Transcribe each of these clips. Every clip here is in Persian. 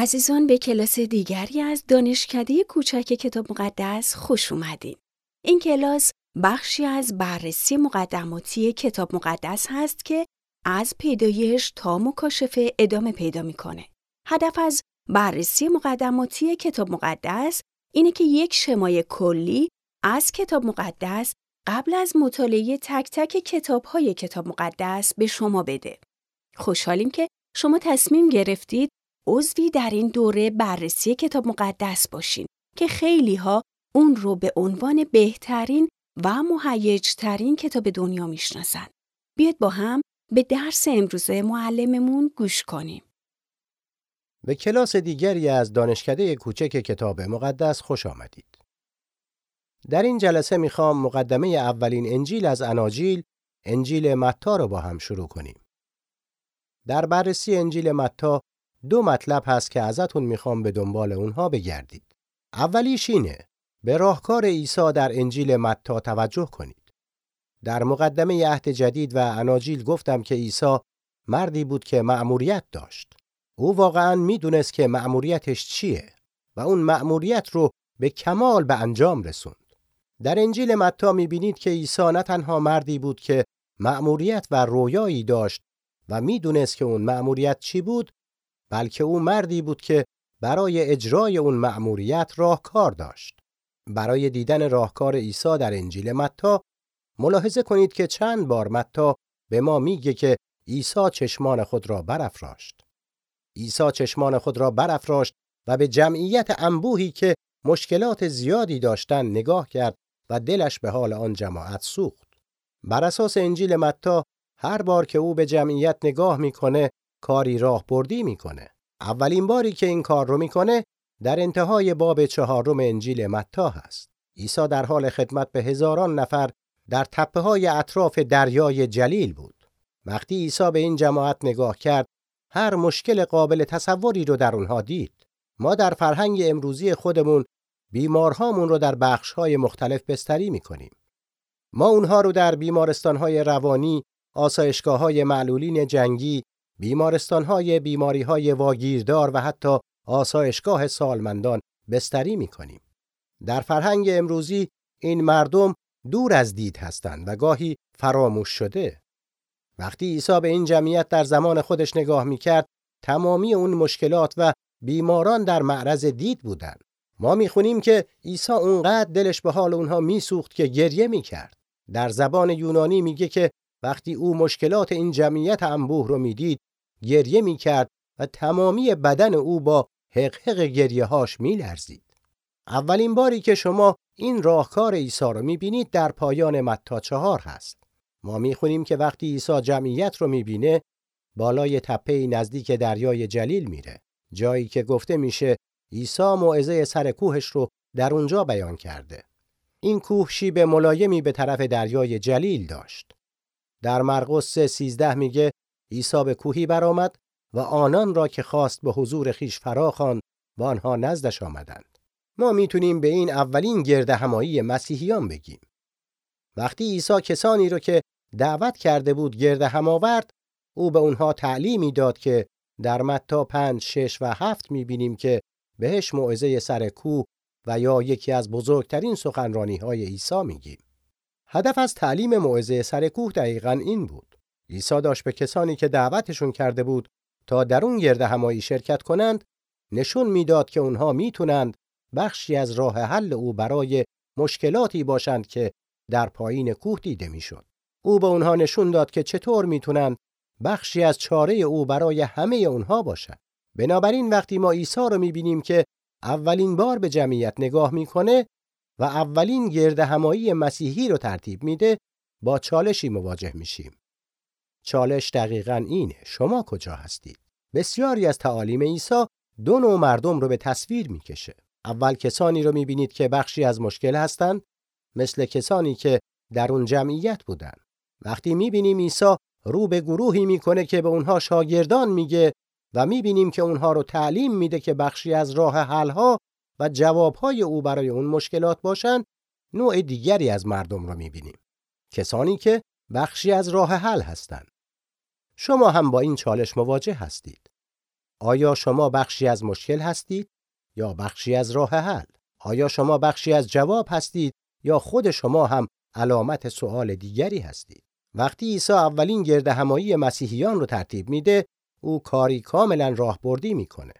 عزیزان به کلاس دیگری از دانشکده کوچک کتاب مقدس خوش اومدین. این کلاس بخشی از بررسی مقدماتی کتاب مقدس هست که از پیدایش تا مکاشفه ادامه پیدا می‌کنه. هدف از بررسی مقدماتی کتاب مقدس اینه که یک شمای کلی از کتاب مقدس قبل از مطالعه تک تک کتاب های کتاب مقدس به شما بده. خوشحالیم که شما تصمیم گرفتید عضوی در این دوره بررسی کتاب مقدس باشین که خیلی ها اون رو به عنوان بهترین و مهیجترین کتاب دنیا می‌شناسن. بیاید با هم به درس امروزه معلممون گوش کنیم. به کلاس دیگری از دانشکده کوچک کتاب مقدس خوش آمدید. در این جلسه می‌خوام مقدمه اولین انجیل از اناجیل انجیل متا رو با هم شروع کنیم. در بررسی انجیل متا دو مطلب هست که ازتون می‌خوام به دنبال اونها بگردید. اولیش اینه به راهکار عیسی در انجیل متا توجه کنید. در مقدمه عهد جدید و اناجیل گفتم که عیسی مردی بود که مأموریت داشت. او واقعا می‌دونست که مأموریتش چیه و اون مأموریت رو به کمال به انجام رسوند. در انجیل متا می‌بینید که عیسی نه تنها مردی بود که مأموریت و رویایی داشت و می‌دونست که اون مأموریت چی بود بلکه او مردی بود که برای اجرای اون مأموریت راهکار داشت. برای دیدن راهکار عیسی در انجیل متا ملاحظه کنید که چند بار متا به ما میگه که عیسی چشمان خود را برافراشت. عیسی چشمان خود را برافراشت و به جمعیت انبوهی که مشکلات زیادی داشتن نگاه کرد و دلش به حال آن جماعت سوخت. بر اساس انجیل متا هر بار که او به جمعیت نگاه می‌کنه کاری راه بردی می‌کنه. اولین باری که این کار رو می‌کنه در انتهای باب چهارم انجیل متا هست. عیسی در حال خدمت به هزاران نفر در تپه های اطراف دریای جلیل بود. وقتی عیسی به این جماعت نگاه کرد، هر مشکل قابل تصوری رو در اونها دید. ما در فرهنگ امروزی خودمون بیمارهامون رو در بخش‌های مختلف بستری می‌کنیم. ما اونها رو در بیمارستان‌های روانی، آسایشگاه‌های معلولین جنگی، بیمارستان‌های بیماری‌های واگیردار و حتی آسایشگاه سالمندان بستری می‌کنیم. در فرهنگ امروزی این مردم دور از دید هستند و گاهی فراموش شده. وقتی عیسی به این جمعیت در زمان خودش نگاه می‌کرد، تمامی اون مشکلات و بیماران در معرض دید بودند. ما می‌خونیم که عیسی اونقدر دلش به حال اونها میسوخت که گریه می‌کرد. در زبان یونانی میگه که وقتی او مشکلات این جمعیت انبوه رو می‌دید گریه می‌کرد و تمامی بدن او با حقحق گریه هاش میلرزید. اولین باری که شما این راهکار عیسی رو می‌بینید در پایان متا چهار هست. ما می‌خونیم که وقتی عیسی جمعیت رو می‌بینه بالای تپه نزدیک دریای جلیل میره. جایی که گفته میشه عیسی موعظه سر کوهش رو در اونجا بیان کرده. این کوه شیب ملایمی به طرف دریای جلیل داشت. در مرقس 13 میگه عیسی به کوهی برآمد و آنان را که خواست به حضور خیش فراخوان و آنها نزدش آمدند. ما می‌تونیم به این اولین گرد همایی مسیحیان بگیم. وقتی عیسی کسانی رو که دعوت کرده بود گرد هم آورد، او به اونها تعلیمی داد که در متا پنج، شش و هفت می‌بینیم که بهش موعظه سر کوه و یا یکی از بزرگترین سخنرانی های عیسی میگیم. هدف از تعلیم موعظه سر کوه دقیقا این بود. عیسی داشت به کسانی که دعوتشون کرده بود تا در اون گرد همایی شرکت کنند نشون می‌داد که اونها می‌تونند بخشی از راه حل او برای مشکلاتی باشند که در پایین کوه دیده می‌شد. او به اونها نشون داد که چطور می‌تونند بخشی از چاره او برای همه اونها باشد. بنابراین وقتی ما عیسی رو می‌بینیم که اولین بار به جمعیت نگاه می‌کنه و اولین گرد همایی مسیحی رو ترتیب میده با چالشی مواجه میشیم. چالش دقیقا اینه. شما کجا هستید؟ بسیاری از تعالیم عیسی دو نوع مردم رو به تصویر می‌کشه. اول کسانی رو می‌بینید که بخشی از مشکل هستند مثل کسانی که در اون جمعیت بودن وقتی می‌بینیم عیسی رو به گروهی می‌کنه که به اونها شاگردان میگه و می‌بینیم که اونها رو تعلیم میده که بخشی از راه حلها و جوابهای او برای اون مشکلات باشن نوع دیگری از مردم رو می‌بینیم. کسانی که بخشی از راه حل هستند. شما هم با این چالش مواجه هستید. آیا شما بخشی از مشکل هستید یا بخشی از راه حل؟ آیا شما بخشی از جواب هستید یا خود شما هم علامت سوال دیگری هستید؟ وقتی عیسی اولین گرد همایی مسیحیان رو ترتیب میده، او کاری کاملا راهبردی می‌کنه.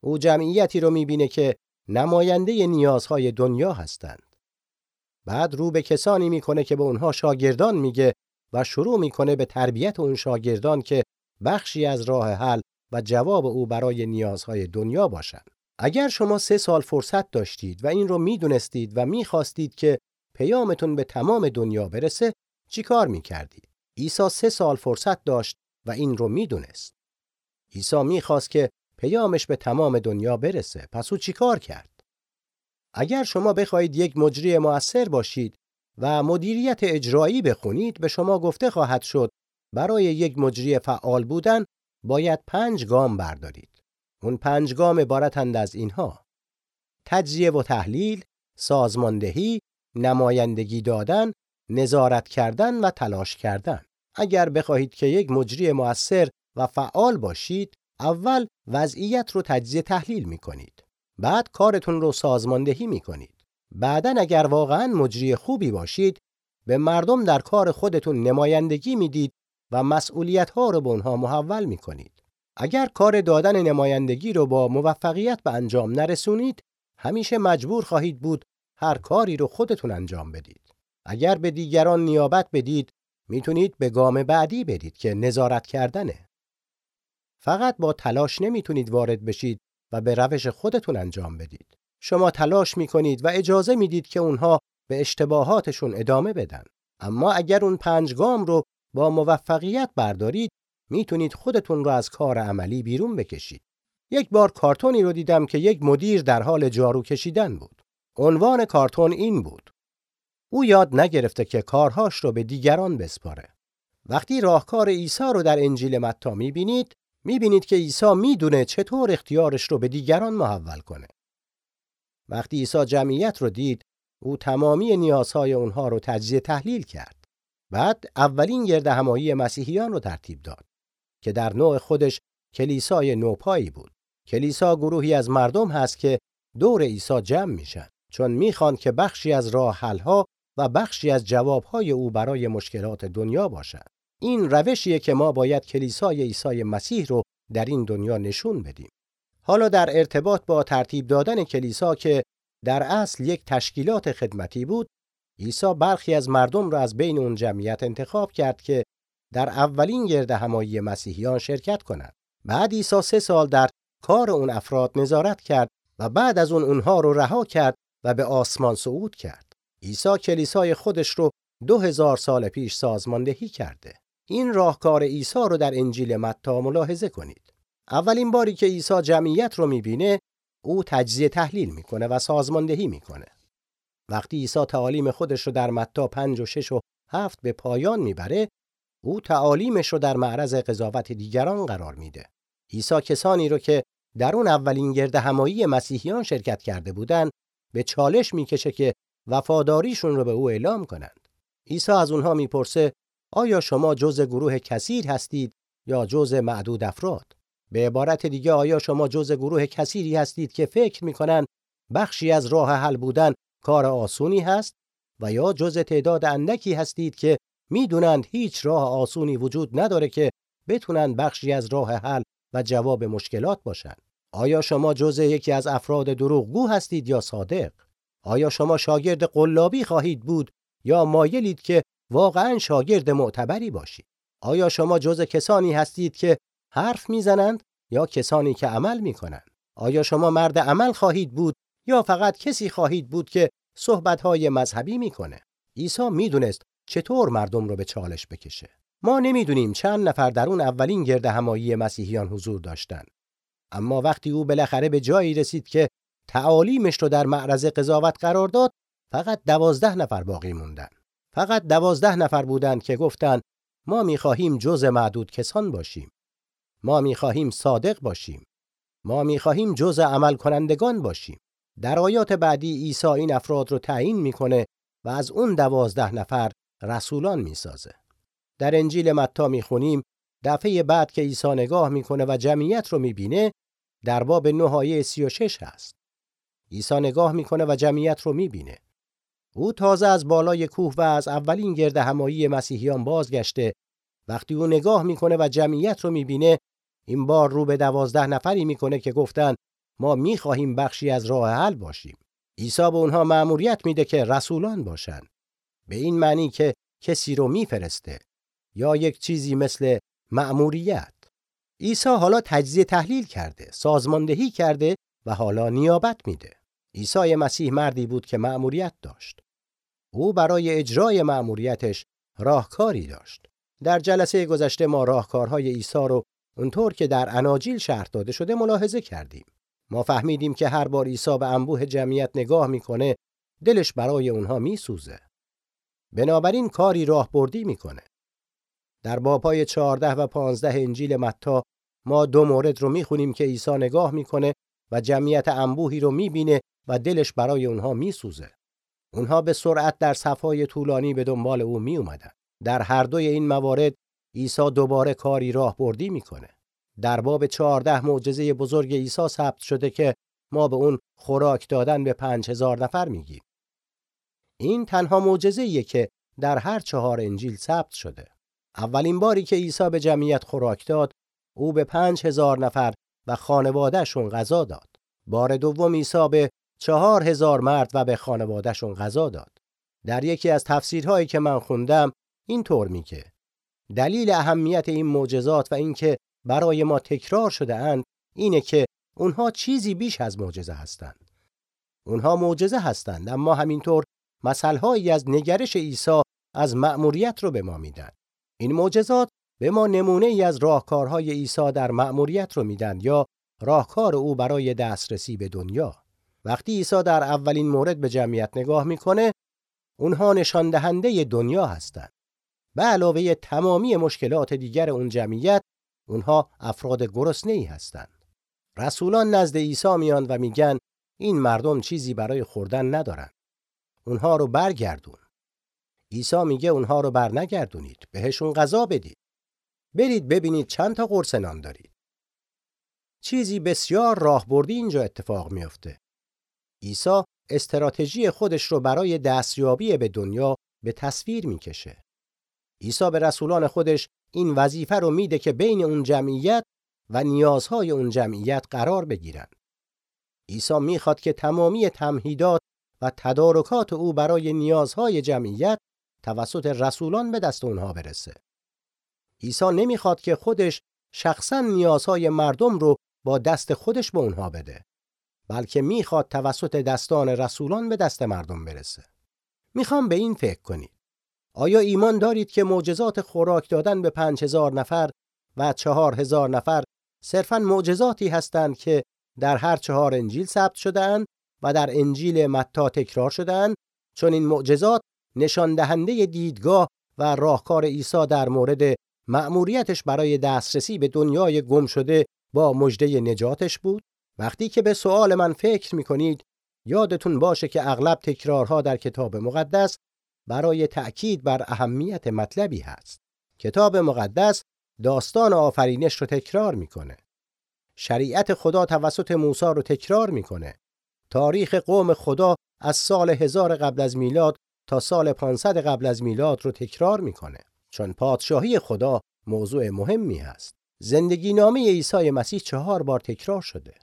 او جمعیتی رو می‌بینه که نماینده نیازهای دنیا هستند. بعد رو به کسانی می‌کنه که به اونها شاگردان میگه و شروع می‌کنه به تربیت اون شاگردان که بخشی از راه حل و جواب او برای نیازهای دنیا باشند. اگر شما سه سال فرصت داشتید و این رو می‌دونستید و می‌خواستید که پیامتون به تمام دنیا برسه چیکار می‌کردید؟ عیسی سه سال فرصت داشت و این رو می‌دونست. عیسی می‌خواست که پیامش به تمام دنیا برسه. پس او چیکار کرد؟ اگر شما بخواهید یک مجری موثر باشید و مدیریت اجرایی بخونید به شما گفته خواهد شد برای یک مجری فعال بودن باید پنج گام بردارید. اون پنج گام عبارتند از اینها. تجزیه و تحلیل، سازماندهی، نمایندگی دادن، نظارت کردن و تلاش کردن. اگر بخواهید که یک مجری مؤثر و فعال باشید، اول وضعیت رو تجزیه تحلیل می کنید. بعد کارتون رو سازماندهی می کنید. بعدا اگر واقعا مجری خوبی باشید، به مردم در کار خودتون نمایندگی می‌دید و مسئولیت ها رو به اونها محول می کنید. اگر کار دادن نمایندگی رو با موفقیت به انجام نرسونید، همیشه مجبور خواهید بود هر کاری رو خودتون انجام بدید. اگر به دیگران نیابت بدید، می‌تونید به گام بعدی بدید که نظارت کردنه. فقط با تلاش نمی‌تونید وارد بشید و به روش خودتون انجام بدید. شما تلاش می‌کنید و اجازه می‌دید که اونها به اشتباهاتشون ادامه بدن. اما اگر اون پنج گام رو با موفقیت بردارید، می‌تونید خودتون رو از کار عملی بیرون بکشید. یک بار کارتونی رو دیدم که یک مدیر در حال جارو کشیدن بود. عنوان کارتون این بود. او یاد نگرفته که کارهاش رو به دیگران بسپاره. وقتی راهکار عیسی رو در انجیل متی می‌بینید، می‌بینید که عیسی می‌دونه چطور اختیارش رو به دیگران محول کنه. وقتی عیسی جمعیت رو دید، او تمامی نیازهای اونها رو تجزیه تحلیل کرد. بعد اولین گرد همایی مسیحیان رو ترتیب داد. که در نوع خودش کلیسای نوپایی بود. کلیسا گروهی از مردم هست که دور عیسی جمع میشن چون می‌خوان که بخشی از راه حلها و بخشی از جوابهای او برای مشکلات دنیا باشد. این روشیه که ما باید کلیسای عیسی مسیح رو در این دنیا نشون بدیم. حالا در ارتباط با ترتیب دادن کلیسا که در اصل یک تشکیلات خدمتی بود، عیسی برخی از مردم را از بین اون جمعیت انتخاب کرد که در اولین گرد همایی مسیحیان شرکت کنند. بعد عیسی سه سال در کار اون افراد نظارت کرد و بعد از اون اونها رو رها کرد و به آسمان صعود کرد. عیسی کلیسای خودش رو دو هزار سال پیش سازماندهی کرده. این راهکار عیسی رو در انجیل متی ملاحظه کنید. اولین باری که عیسی جمعیت رو می‌بینه، او تجزیه تحلیل می‌کنه و سازماندهی می‌کنه. وقتی عیسی تعالیم خودش رو در متی 5 و 6 و 7 به پایان می‌بره، او تعالیمش رو در معرض قضاوت دیگران قرار میده. عیسی کسانی رو که در اون اولین گرد همایی مسیحیان شرکت کرده بودند به چالش می‌کشه که وفاداریشون رو به او اعلام کنند. عیسی از اونها می‌پرسه آیا شما جزء گروه کثیر هستید یا جزء معدود افراد؟ به عبارت دیگه آیا شما جزء گروه کثیری هستید که فکر می‌کنن بخشی از راه حل بودن کار آسونی هست و یا جزء تعداد اندکی هستید که می‌دونند هیچ راه آسونی وجود نداره که بتونن بخشی از راه حل و جواب مشکلات باشن. آیا شما جزء یکی از افراد دروغگو هستید یا صادق؟ آیا شما شاگرد قلابی خواهید بود یا مایلید که واقعا شاگرد معتبری باشید؟ آیا شما جزء کسانی هستید که حرف می‌زنند یا کسانی که عمل می‌کنند؟ آیا شما مرد عمل خواهید بود یا فقط کسی خواهید بود که صحبتهای مذهبی می‌کنه؟ عیسی می‌دونست چطور مردم رو به چالش بکشه ما نمی‌دونیم چند نفر در اون اولین گرد همایی مسیحیان حضور داشتند اما وقتی او بالاخره به جایی رسید که تعالیمش رو در معرض قضاوت قرار داد فقط دوازده نفر باقی موندن فقط دوازده نفر بودند که گفتند ما می‌خواهیم جز معدود کسان باشیم ما می‌خواهیم صادق باشیم ما می‌خواهیم جز عمل کنندگان باشیم در آیات بعدی عیسی این افراد رو تعیین می‌کنه و از اون دوازده نفر رسولان می‌سازه. در انجیل متا می‌خونیم دفعه بعد که عیسی نگاه می‌کنه و جمعیت رو می‌بینه در باب 9 آیه 36 هست. عیسی نگاه می‌کنه و جمعیت رو می‌بینه. او تازه از بالای کوه و از اولین گرد همایی مسیحیان بازگشته وقتی او نگاه می‌کنه و جمعیت رو می‌بینه این بار رو به دوازده نفری می‌کنه که گفتن ما می‌خواهیم بخشی از راه حل باشیم. عیسی به اونها مأموریت میده که رسولان باشن. به این معنی که کسی رو میفرسته یا یک چیزی مثل مأموریت. عیسی حالا تجزیه تحلیل کرده، سازماندهی کرده و حالا نیابت میده. عیسی مسیح مردی بود که مأموریت داشت. او برای اجرای مأموریتش راهکاری داشت. در جلسه گذشته ما راهکارهای عیسی رو اونطور که در اناجیل شرح داده شده ملاحظه کردیم. ما فهمیدیم که هر بار عیسی به انبوه جمعیت نگاه می‌کنه دلش برای اونها میسوزه. بنابراین کاری راهبردی می‌کنه. در بابهای 14 و 15 انجیل متا ما دو مورد رو می‌خونیم که عیسی نگاه می‌کنه و جمعیت انبوهی رو می‌بینه و دلش برای اونها میسوزه. اونها به سرعت در صفهای طولانی به دنبال او می اومدن. در هر دوی این موارد عیسی دوباره کاری راهبردی می‌کنه. در باب 14 معجزه بزرگ عیسی ثبت شده که ما به اون خوراک دادن به پنج هزار نفر میگیم. این تنها معجزه‌ایه که در هر چهار انجیل ثبت شده. اولین باری که عیسی به جمعیت خوراک داد، او به پنج هزار نفر و خانوادهشون غذا داد. بار دوم عیسی به چهار هزار مرد و به خانوادهشون غذا داد. در یکی از تفسیرهایی که من خوندم این طور میگه دلیل اهمیت این معجزات و اینکه برای ما تکرار شده اند اینه که اونها چیزی بیش از معجزه هستند. اونها معجزه هستند اما همینطور مسئلهایی از نگرش عیسی از مأموریت رو به ما میدن. این معجزات به ما نمونه ای از راهکارهای عیسی در مأموریت رو میدن یا راهکار او برای دسترسی به دنیا. وقتی عیسی در اولین مورد به جمعیت نگاه می‌کنه، اونها نشان دهنده دنیا هستند. به علاوه تمامی مشکلات دیگر اون جمعیت، اونها افراد گرسنه ای هستند. رسولان نزد عیسی میان و میگن این مردم چیزی برای خوردن ندارن. اونها رو برگردون. عیسی میگه اونها رو بر نگردونید. بهشون غذا بدید. برید ببینید چند تا قرص نان دارید. چیزی بسیار راهبردی اینجا اتفاق میافته. عیسی استراتژی خودش رو برای دستیابی به دنیا به تصویر می‌کشه. عیسی به رسولان خودش این وظیفه رو میده که بین اون جمعیت و نیازهای اون جمعیت قرار بگیرن. عیسی می‌خواد که تمامی تمهیدات و تدارکات او برای نیازهای جمعیت توسط رسولان به دست اونها برسه. عیسی نمی‌خواد که خودش شخصا نیازهای مردم رو با دست خودش به اونها بده. بلکه می‌خواد توسط دستان رسولان به دست مردم برسه. می‌خوام به این فکر کنید. آیا ایمان دارید که معجزات خوراک دادن به پنج هزار نفر و چهار هزار نفر صرفا معجزاتی هستند که در هر چهار انجیل ثبت شدهاند و در انجیل متا تکرار شدهاند؟ چون این معجزات نشان دهنده دیدگاه و راهکار عیسی در مورد مأموریتش برای دسترسی به دنیای گم شده با مژده نجاتش بود؟ وقتی که به سوال من فکر می کنید یادتون باشه که اغلب تکرارها در کتاب مقدس برای تأکید بر اهمیت مطلبی هست. کتاب مقدس داستان آفرینش رو تکرار می‌کنه. شریعت خدا توسط موسی رو تکرار می‌کنه. تاریخ قوم خدا از سال هزار قبل از میلاد تا سال 500 قبل از میلاد رو تکرار می‌کنه. چون پادشاهی خدا موضوع مهمی هست. زندگی نامه عیسی مسیح چهار بار تکرار شده.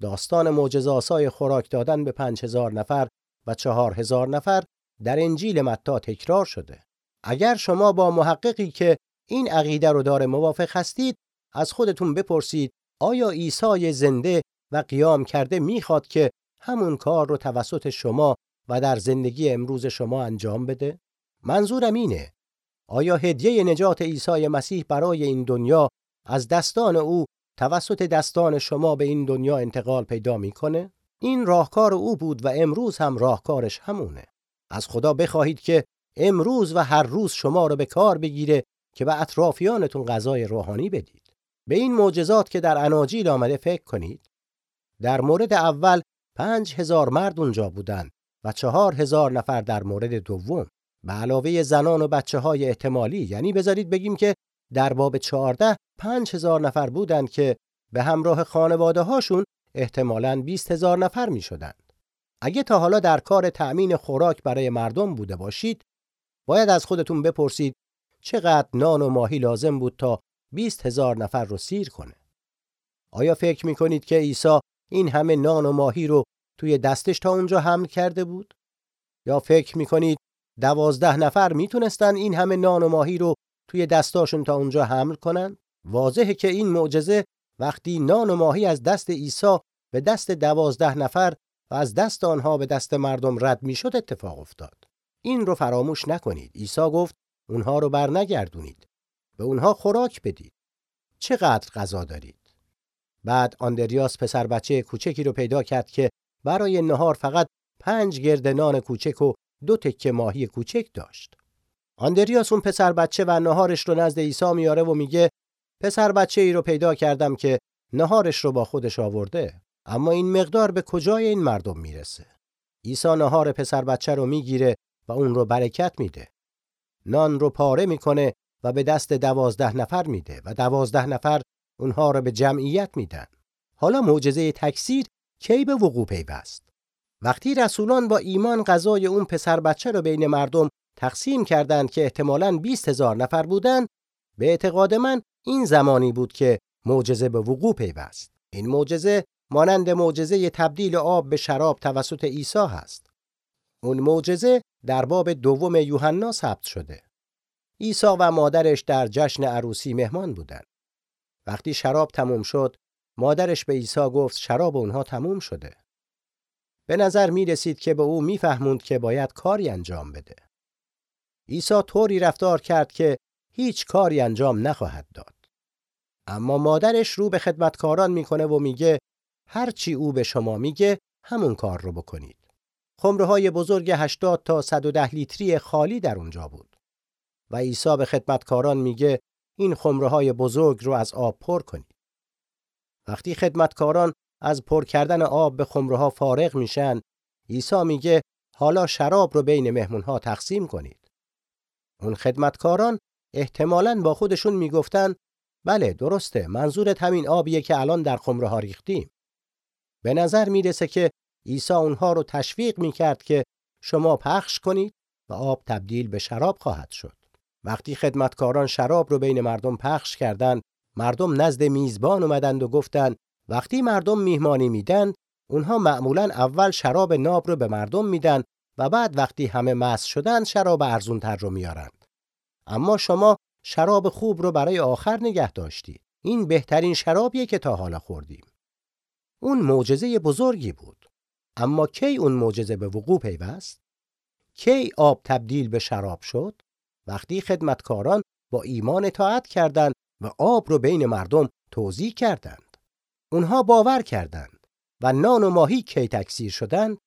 داستان معجزه‌آسای خوراک دادن به پنج هزار نفر و چهار هزار نفر در انجیل متا تکرار شده. اگر شما با محققی که این عقیده رو داره موافق هستید از خودتون بپرسید آیا عیسی زنده و قیام کرده می‌خواد که همون کار رو توسط شما و در زندگی امروز شما انجام بده؟ منظورم اینه آیا هدیه نجات عیسی مسیح برای این دنیا از دستان او توسط دستان شما به این دنیا انتقال پیدا می‌کنه؟ این راهکار او بود و امروز هم راهکارش همونه. از خدا بخواهید که امروز و هر روز شما رو به کار بگیره که به اطرافیانتون غذای روحانی بدید. به این معجزات که در اناجیل آمده فکر کنید. در مورد اول پنج هزار مرد اونجا بودن و چهار هزار نفر در مورد دوم. به علاوه زنان و بچه های احتمالی یعنی بذارید بگیم که در باب 14 پنج هزار نفر بودند که به همراه خانواده هاشون احتمالاً 20 هزار نفر می شدند. اگه تا حالا در کار تأمین خوراک برای مردم بوده باشید باید از خودتون بپرسید چقدر نان و ماهی لازم بود تا 20 هزار نفر رو سیر کنه. آیا فکر می کنید که عیسی این همه نان و ماهی رو توی دستش تا اونجا حمل کرده بود؟ یا فکر می کنید دوازده نفر می‌تونستن این همه نان و ماهی رو توی دستاشون تا اونجا حمل کنن؟ واضحه که این معجزه وقتی نان و ماهی از دست عیسی به دست دوازده نفر و از دست آنها به دست مردم رد می‌شد اتفاق افتاد. این رو فراموش نکنید. عیسی گفت اونها رو بر نگردونید. به اونها خوراک بدید. چقدر غذا دارید؟ بعد آندریاس پسر بچه کوچکی رو پیدا کرد که برای نهار فقط پنج گرد نان کوچک و دو تکه ماهی کوچک داشت. آندریاس اون پسر بچه و نهارش رو نزد عیسی میاره و میگه پسر بچه ای رو پیدا کردم که نهارش رو با خودش آورده اما این مقدار به کجای این مردم می‌رسه؟ عیسی نهار پسر بچه رو می‌گیره و اون رو برکت میده. نان رو پاره می‌کنه و به دست دوازده نفر میده و دوازده نفر اونها رو به جمعیت میدن. حالا معجزه تکثیر کی به وقوع پیوست؟ وقتی رسولان با ایمان غذای اون پسر بچه رو بین مردم تقسیم کردند که احتمالاً 20 هزار نفر بودن به اعتقاد من این زمانی بود که معجزه به وقوع پیوست. این معجزه مانند معجزه تبدیل آب به شراب توسط عیسی هست. اون معجزه در باب دوم یوحنا ثبت شده. عیسی و مادرش در جشن عروسی مهمان بودند. وقتی شراب تموم شد مادرش به عیسی گفت شراب اونها تموم شده. به نظر می رسید که به او میفهموند که باید کاری انجام بده. عیسی طوری رفتار کرد که هیچ کاری انجام نخواهد داد. اما مادرش رو به خدمتکاران می‌کنه و میگه هر چی او به شما میگه همون کار رو بکنید. خمره های بزرگ 80 تا 110 لیتری خالی در اونجا بود. و عیسی به خدمتکاران میگه این خمره های بزرگ رو از آب پر کنید. وقتی خدمتکاران از پر کردن آب به خمره ها فارغ میشن، عیسی میگه حالا شراب رو بین مهمون ها تقسیم کنید. اون خدمتکاران احتمالاً با خودشون می‌گفتن بله درسته منظورت همین آبیه که الان در خمره ها ریختیم. به نظر می‌رسه که عیسی اونها رو تشویق می‌کرد که شما پخش کنید و آب تبدیل به شراب خواهد شد. وقتی خدمتکاران شراب رو بین مردم پخش کردند، مردم نزد میزبان اومدند و گفتند وقتی مردم میهمانی میدن، اونها معمولا اول شراب ناب رو به مردم میدن و بعد وقتی همه مس شدن شراب ارزون تر رو میارند. اما شما شراب خوب رو برای آخر نگه داشتید. این بهترین شرابیه که تا حالا خوردیم. اون معجزه بزرگی بود. اما کی اون معجزه به وقوع پیوست؟ کی آب تبدیل به شراب شد؟ وقتی خدمتکاران با ایمان اطاعت کردند و آب رو بین مردم توضیح کردند. اونها باور کردند و نان و ماهی کی تکثیر شدند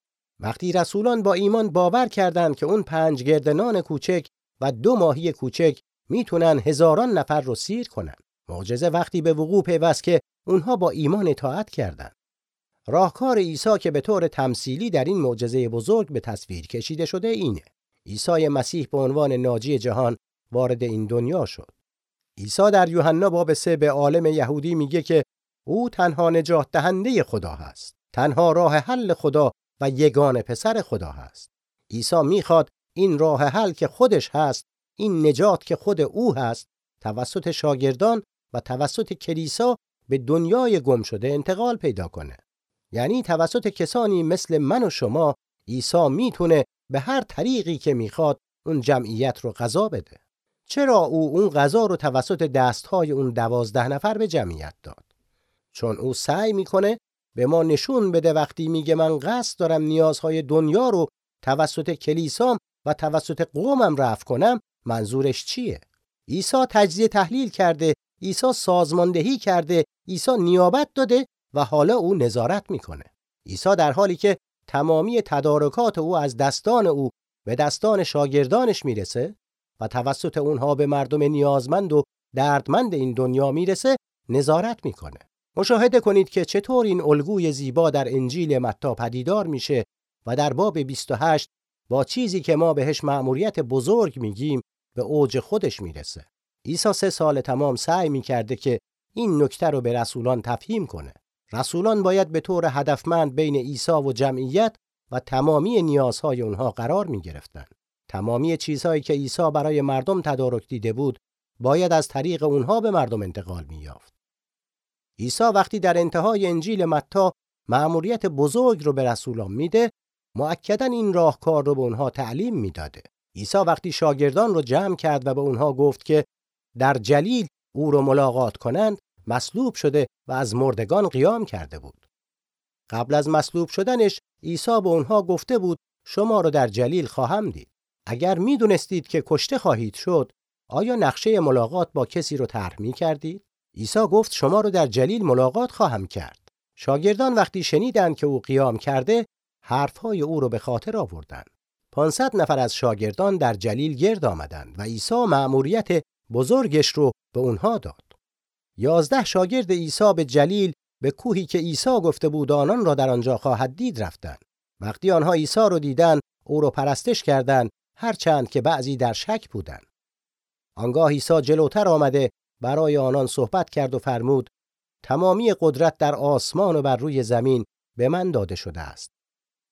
وقتی رسولان با ایمان باور کردند که اون پنج گرد نان کوچک و دو ماهی کوچک می‌تونن هزاران نفر رو سیر کنن. معجزه وقتی به وقوع پیوست که اونها با ایمان اطاعت کردند. راهکار عیسی که به طور تمثیلی در این معجزه بزرگ به تصویر کشیده شده اینه. عیسی مسیح به عنوان ناجی جهان وارد این دنیا شد. عیسی در یوحنا باب سه به عالم یهودی میگه که او تنها نجات دهنده خدا هست. تنها راه حل خدا و یگان پسر خدا هست. عیسی می‌خواد این راه حل که خودش هست، این نجات که خود او هست، توسط شاگردان و توسط کلیسا به دنیای گم شده انتقال پیدا کنه. یعنی توسط کسانی مثل من و شما عیسی می‌تونه به هر طریقی که می‌خواد اون جمعیت رو غذا بده. چرا او اون غذا رو توسط دستهای اون دوازده نفر به جمعیت داد؟ چون او سعی می‌کنه به ما نشون بده وقتی میگه من قصد دارم نیازهای دنیا رو توسط کلیسام و توسط قومم رفع کنم منظورش چیه؟ عیسی تجزیه تحلیل کرده، عیسی سازماندهی کرده، عیسی نیابت داده و حالا او نظارت می‌کنه. عیسی در حالی که تمامی تدارکات او از دستان او به دستان شاگردانش می‌رسه و توسط اونها به مردم نیازمند و دردمند این دنیا می‌رسه نظارت می‌کنه. مشاهده کنید که چطور این الگوی زیبا در انجیل متا پدیدار میشه و در باب 28 با چیزی که ما بهش مأموریت بزرگ میگیم به اوج خودش می‌رسه. عیسی سه سال تمام سعی می کرده که این نکته رو به رسولان تفهیم کنه. رسولان باید به طور هدفمند بین عیسی و جمعیت و تمامی نیازهای اونها قرار می گرفتن. تمامی چیزهایی که عیسی برای مردم تدارک دیده بود باید از طریق اونها به مردم انتقال می یافت. عیسی وقتی در انتهای انجیل متا مأموریت بزرگ رو به رسولان میده مؤکدا این راهکار رو به اونها تعلیم می‌داده عیسی وقتی شاگردان رو جمع کرد و به اونها گفت که در جلیل او رو ملاقات کنند مصلوب شده و از مردگان قیام کرده بود. قبل از مصلوب شدنش عیسی به اونها گفته بود شما رو در جلیل خواهم دید. اگر می‌دونستید که کشته خواهید شد آیا نقشه ملاقات با کسی رو طرح می کردید عیسی گفت شما رو در جلیل ملاقات خواهم کرد. شاگردان وقتی شنیدند که او قیام کرده حرفهای او رو به خاطر آوردند. 500 نفر از شاگردان در جلیل گرد آمدند و عیسی مأموریت بزرگش رو به اونها داد. یازده شاگرد عیسی به جلیل به کوهی که عیسی گفته بود آنان را در آنجا خواهد دید رفتند. وقتی آنها عیسی رو دیدن او رو پرستش کردند هرچند که بعضی در شک بودند. آنگاه عیسی جلوتر آمده برای آنان صحبت کرد و فرمود تمامی قدرت در آسمان و بر روی زمین به من داده شده است.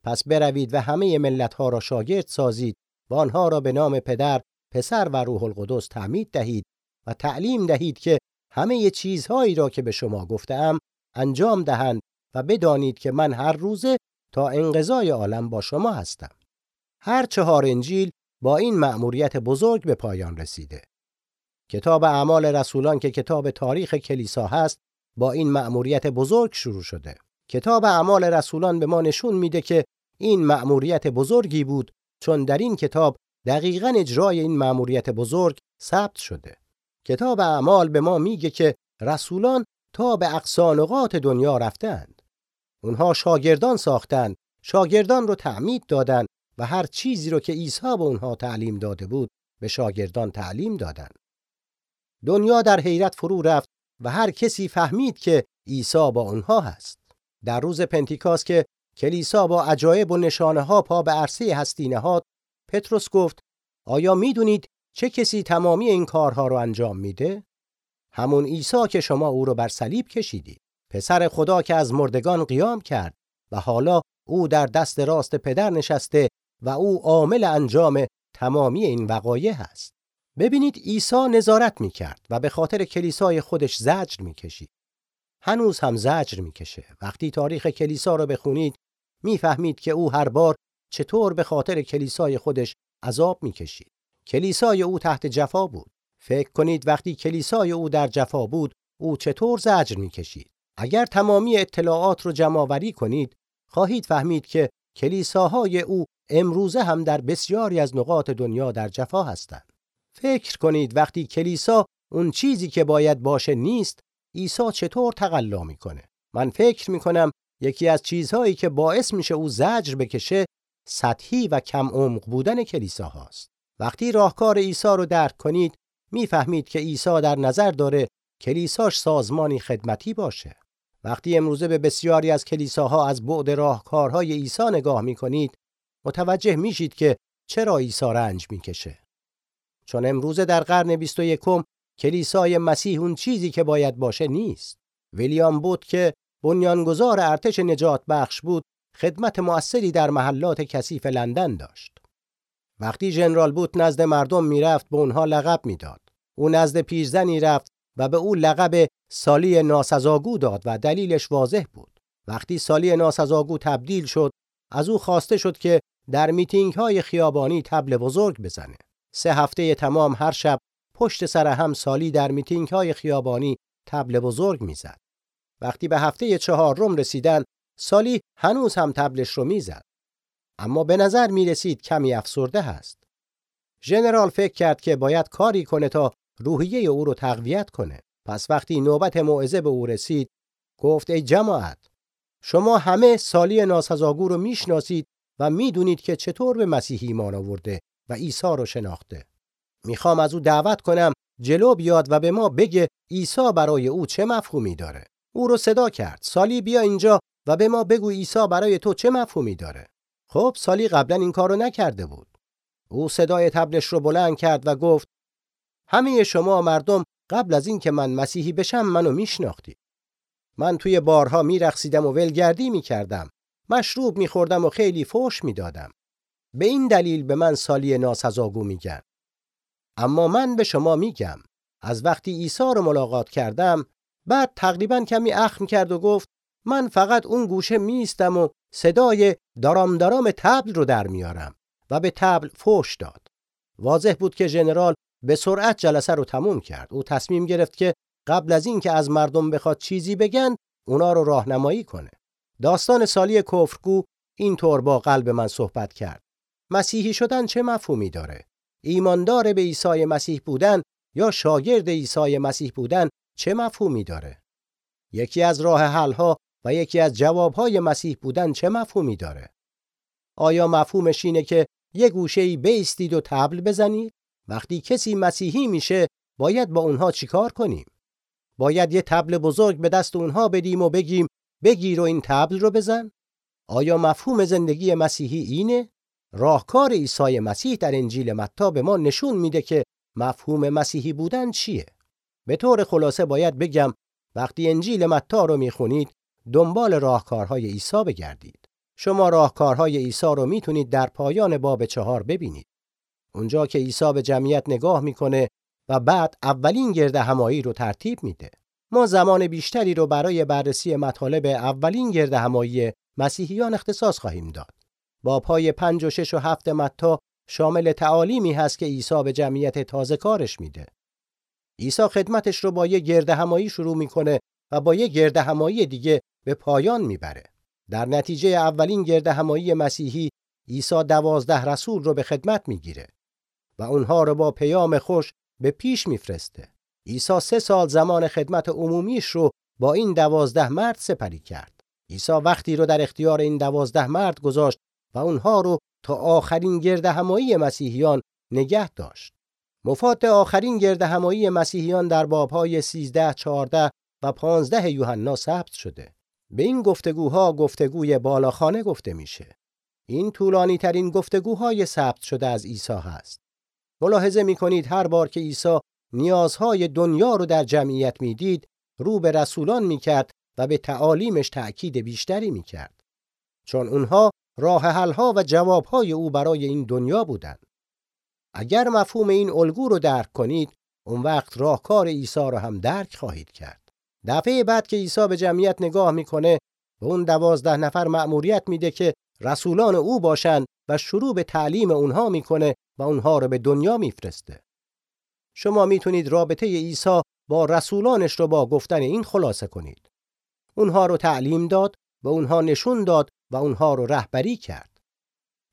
پس بروید و همه ملتها را شاگرد سازید و آنها را به نام پدر، پسر و روح القدس تعمید دهید و تعلیم دهید که همه چیزهایی را که به شما گفتم انجام دهند و بدانید که من هر روزه تا انقضای عالم با شما هستم. هر چهار انجیل با این مأموریت بزرگ به پایان رسیده. کتاب اعمال رسولان که کتاب تاریخ کلیسا هست با این مأموریت بزرگ شروع شده. کتاب اعمال رسولان به ما نشون میده که این مأموریت بزرگی بود چون در این کتاب دقیقا اجرای این مأموریت بزرگ ثبت شده. کتاب اعمال به ما میگه که رسولان تا به اقصانقات دنیا رفتند. اونها شاگردان ساختند، شاگردان رو تعمید دادند و هر چیزی رو که عیسی به اونها تعلیم داده بود به شاگردان تعلیم دادند. دنیا در حیرت فرو رفت و هر کسی فهمید که عیسی با اونها هست. در روز پنتیکاس که کلیسا با عجایب و نشانه ها پا به عرصه هستی نهاد پتروس گفت آیا می‌دونید چه کسی تمامی این کارها رو انجام میده؟ همون عیسی که شما او رو بر صلیب کشیدید پسر خدا که از مردگان قیام کرد و حالا او در دست راست پدر نشسته و او عامل انجام تمامی این وقایع هست. ببینید عیسی نظارت می‌کرد و به خاطر کلیسای خودش زجر می‌کشید. هنوز هم زجر می‌کشه. وقتی تاریخ کلیسا رو بخونید می‌فهمید که او هر بار چطور به خاطر کلیسای خودش عذاب می‌کشید. کلیسای او تحت جفا بود. فکر کنید وقتی کلیسای او در جفا بود او چطور زجر می‌کشید؟ اگر تمامی اطلاعات رو جمع آوری کنید خواهید فهمید که کلیساهای او امروزه هم در بسیاری از نقاط دنیا در جفا هستند. فکر کنید وقتی کلیسا اون چیزی که باید باشه نیست عیسی چطور تقلا می‌کنه؟ من فکر می‌کنم یکی از چیزهایی که باعث میشه او زجر بکشه سطحی و کم عمق بودن کلیسا هاست وقتی راهکار عیسی رو درک کنید می‌فهمید که عیسی در نظر داره کلیساش سازمانی خدمتی باشه وقتی امروزه به بسیاری از کلیساها از بعد راهکارهای عیسی نگاه می‌کنید متوجه میشید که چرا عیسی رنج می‌کشه چون امروزه در قرن 21 کلیسای مسیح اون چیزی که باید باشه نیست. ویلیام بود که بنیانگذار ارتش نجات بخش بود خدمت مؤثری در محلات کثیف لندن داشت. وقتی ژنرال بوث نزد مردم می‌رفت به اونها لقب می‌داد. او نزد پیرزنی رفت و به او لقب سالی ناسزاگو داد و دلیلش واضح بود. وقتی سالی ناسزاگو تبدیل شد، از او خواسته شد که در میتینگ های خیابانی طبل بزرگ بزنه. سه هفته تمام هر شب پشت سر هم سالی در میتینگ های خیابانی تبل بزرگ می‌زد. وقتی به هفته چهارم رسیدن سالی هنوز هم تبلش رو می‌زد. اما به نظر می رسید کمی افسرده هست. ژنرال فکر کرد که باید کاری کنه تا روحیه او رو تقویت کنه. پس وقتی نوبت موعظه به او رسید گفت ای جماعت شما همه سالی ناسزاگو رو می‌شناسید و می‌دونید که چطور به مسیح ایمان آورده و عیسی رو شناخته. می‌خوام از او دعوت کنم جلو بیاد و به ما بگه عیسی برای او چه مفهومی داره. او رو صدا کرد. سالی بیا اینجا و به ما بگو عیسی برای تو چه مفهومی داره. خب سالی قبلا این کارو نکرده بود. او صدای تبلش رو بلند کرد و گفت همه شما مردم قبل از اینکه من مسیحی بشم منو میشناختید. من توی بارها میرقصیدم و ولگردی می‌کردم. مشروب میخوردم و خیلی فوش می‌دادم. به این دلیل به من سالی ناسزاگو میگن. اما من به شما میگم از وقتی عیسی رو ملاقات کردم بعد تقریبا کمی اخم کرد و گفت من فقط اون گوشه میستم و صدای دارام دارام تبل رو در میارم و به تبل فوش داد. واضح بود که ژنرال به سرعت جلسه رو تموم کرد. او تصمیم گرفت که قبل از اینکه از مردم بخواد چیزی بگن اونا رو راهنمایی کنه. داستان سالی کفرگو اینطور با قلب من صحبت کرد. مسیحی شدن چه مفهومی داره؟ ایماندار به عیسی مسیح بودن یا شاگرد عیسی مسیح بودن چه مفهومی داره؟ یکی از راه حلها و یکی از جوابهای مسیح بودن چه مفهومی داره؟ آیا مفهومش اینه که یه گوشه‌ای بیستید و تبل بزنید؟ وقتی کسی مسیحی میشه باید با اونها چیکار کنیم؟ باید یه تبل بزرگ به دست اونها بدیم و بگیم بگیر و این تبل رو بزن؟ آیا مفهوم زندگی مسیحی اینه؟ راهکار عیسی مسیح در انجیل متی به ما نشون میده که مفهوم مسیحی بودن چیه؟ به طور خلاصه باید بگم وقتی انجیل متی رو می‌خونید دنبال راهکارهای عیسی بگردید. شما راهکارهای عیسی رو می‌تونید در پایان باب چهار ببینید. اونجا که عیسی به جمعیت نگاه می‌کنه و بعد اولین گرد همایی رو ترتیب میده. ما زمان بیشتری رو برای بررسی مطالب اولین گرد همایی مسیحیان اختصاص خواهیم داد. بابهای پنج و شش و هفت متا شامل تعالیمی هست که عیسی به جمعیت تازه کارش میده. عیسی خدمتش رو با یه گرد همایی شروع می‌کنه و با یه گرد همایی دیگه به پایان می‌بره. در نتیجه اولین گرد همایی مسیحی عیسی دوازده رسول رو به خدمت می‌گیره و اونها رو با پیام خوش به پیش میفرسته. عیسی سه سال زمان خدمت عمومیش رو با این دوازده مرد سپری کرد. عیسی وقتی رو در اختیار این دوازده مرد گذاشت و اونها رو تا آخرین گرد همایی مسیحیان نگه داشت. مفاد آخرین گرد همایی مسیحیان در بابهای 13, 14 و 15 یوحنا ثبت شده. به این گفتگوها گفتگوی بالاخانه گفته میشه. این طولانی ترین گفتگوهای ثبت شده از عیسی هست. ملاحظه می‌کنید هر بار که عیسی نیازهای دنیا رو در جمعیت می‌دید رو به رسولان می‌کرد و به تعالیمش تأکید بیشتری می‌کرد. چون اونها راه حلها و جوابهای او برای این دنیا بودند. اگر مفهوم این الگو رو درک کنید اون وقت راهکار عیسی رو هم درک خواهید کرد. دفعه بعد که عیسی به جمعیت نگاه می‌کنه و اون دوازده نفر مأموریت میده که رسولان او باشند و شروع به تعلیم اونها می‌کنه و اونها رو به دنیا میفرسته. شما می‌تونید رابطه عیسی با رسولانش رو با گفتن این خلاصه کنید. اونها رو تعلیم داد و اونها نشون داد و اونها رو رهبری کرد.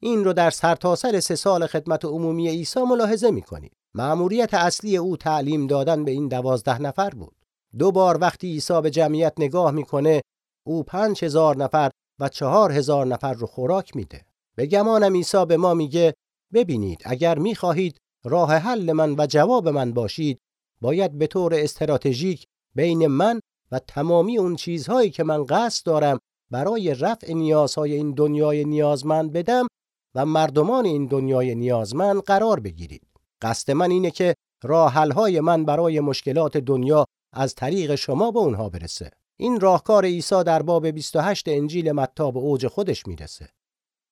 این رو در سرتاسر سر سه سال خدمت عمومی عیسی ملاحظه می‌کنید. مأموریت اصلی او تعلیم دادن به این دوازده نفر بود. دو بار وقتی عیسی به جمعیت نگاه می‌کنه او پنج هزار نفر و چهار هزار نفر رو خوراک میده. به گمانم عیسی به ما میگه ببینید اگر می‌خواهید راه حل من و جواب من باشید باید به طور استراتژیک بین من و تمامی اون چیزهایی که من قصد دارم برای رفع نیازهای این دنیای نیازمند بدم و مردمان این دنیای نیازمند قرار بگیرید. قصد من اینه که راه حل‌های من برای مشکلات دنیا از طریق شما به اونها برسه. این راهکار عیسی در باب 28 انجیل متی به اوج خودش می‌رسه.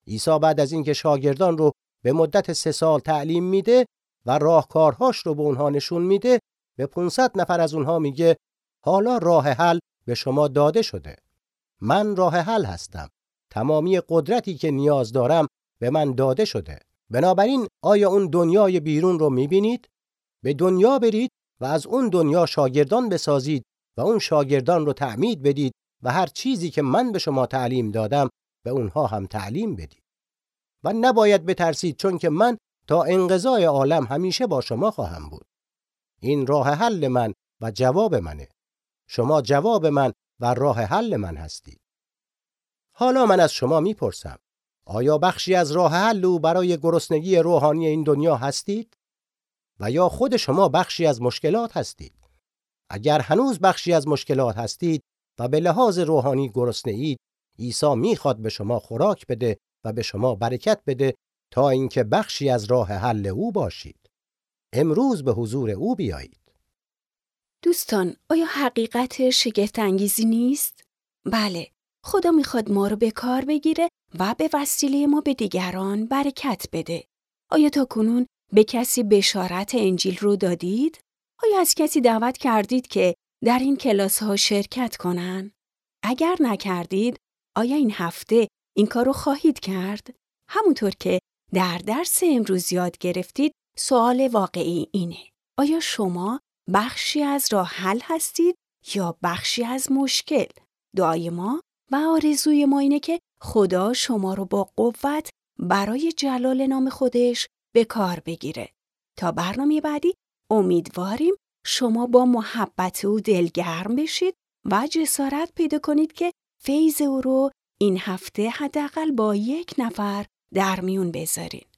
عیسی بعد از اینکه شاگردان رو به مدت سه سال تعلیم میده و راهکارهاش رو به اونها نشون میده به 500 نفر از اونها میگه حالا راه حل به شما داده شده. من راه حل هستم. تمامی قدرتی که نیاز دارم به من داده شده. بنابراین آیا اون دنیای بیرون رو می‌بینید؟ به دنیا برید و از اون دنیا شاگردان بسازید و اون شاگردان رو تعمید بدید و هر چیزی که من به شما تعلیم دادم به اونها هم تعلیم بدید. و نباید بترسید چون که من تا انقضای عالم همیشه با شما خواهم بود. این راه حل من و جواب منه. شما جواب من و راه حل من هستید. حالا من از شما می‌پرسم آیا بخشی از راه حل او برای گرسنگی روحانی این دنیا هستید؟ و یا خود شما بخشی از مشکلات هستید. اگر هنوز بخشی از مشکلات هستید و به لحاظ روحانی گرسنه اید، عیسی می‌خواد به شما خوراک بده و به شما برکت بده تا اینکه بخشی از راه حل او باشید. امروز به حضور او بیایید. دوستان، آیا حقیقت شگفت انگیزی نیست؟ بله، خدا می‌خواد ما رو به کار بگیره و به وسیله ما به دیگران برکت بده. آیا تا کنون به کسی بشارت انجیل رو دادید؟ آیا از کسی دعوت کردید که در این کلاس ها شرکت کنن؟ اگر نکردید، آیا این هفته این کار رو خواهید کرد؟ همونطور که در درس امروز یاد گرفتید، سوال واقعی اینه. آیا شما بخشی از راه حل هستید یا بخشی از مشکل؟ دعای ما و آرزوی ما اینه که خدا شما رو با قوت برای جلال نام خودش به کار بگیره. تا برنامه بعدی امیدواریم شما با محبت او دلگرم بشید و جسارت پیدا کنید که فیض او رو این هفته حداقل با یک نفر در میون بذارید.